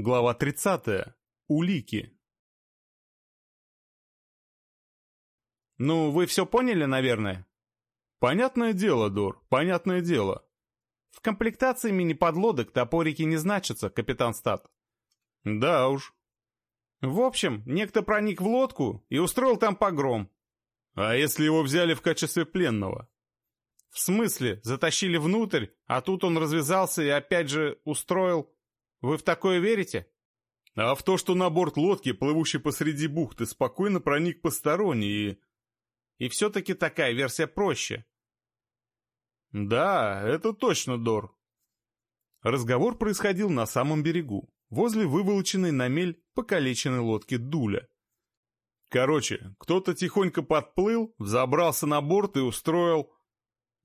Глава 30. Улики. Ну, вы все поняли, наверное? Понятное дело, Дор, понятное дело. В комплектации мини-подлодок топорики не значатся, капитан Стат. Да уж. В общем, некто проник в лодку и устроил там погром. А если его взяли в качестве пленного? В смысле, затащили внутрь, а тут он развязался и опять же устроил... Вы в такое верите? А в то, что на борт лодки, плывущей посреди бухты, спокойно проник посторонний и... И все-таки такая версия проще. Да, это точно, Дор. Разговор происходил на самом берегу, возле выволоченной на мель покалеченной лодки Дуля. Короче, кто-то тихонько подплыл, взобрался на борт и устроил...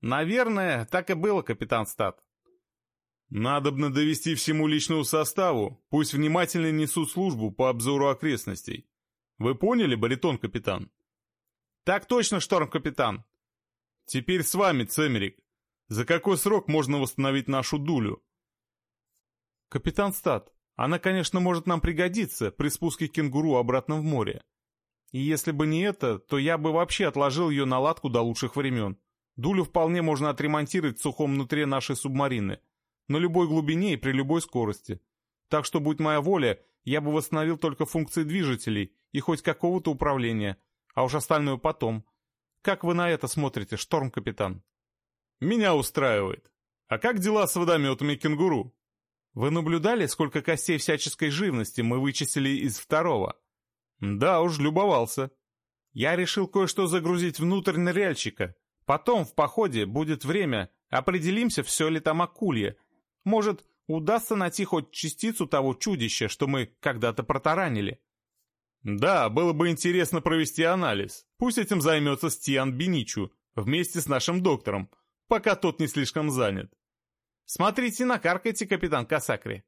Наверное, так и было, капитан Стат. Надобно довести всему личному составу, пусть внимательно несут службу по обзору окрестностей. Вы поняли, баритон-капитан? Так точно, шторм-капитан. Теперь с вами, Цемерик. За какой срок можно восстановить нашу дулю? Капитан Стат, она, конечно, может нам пригодиться при спуске кенгуру обратно в море. И если бы не это, то я бы вообще отложил ее на латку до лучших времен. Дулю вполне можно отремонтировать в сухом внутри нашей субмарины, на любой глубине и при любой скорости. Так что, будь моя воля, я бы восстановил только функции движителей и хоть какого-то управления, а уж остальное потом. Как вы на это смотрите, шторм-капитан? Меня устраивает. А как дела с водометами кенгуру? Вы наблюдали, сколько костей всяческой живности мы вычислили из второго? Да уж, любовался. Я решил кое-что загрузить внутрь ныряльщика. Потом, в походе, будет время, определимся, все ли там акулье. Может, удастся найти хоть частицу того чудища, что мы когда-то протаранили. Да, было бы интересно провести анализ. Пусть этим займется Стиан Беничу, вместе с нашим доктором, пока тот не слишком занят. Смотрите, накаркайте, капитан Касакри.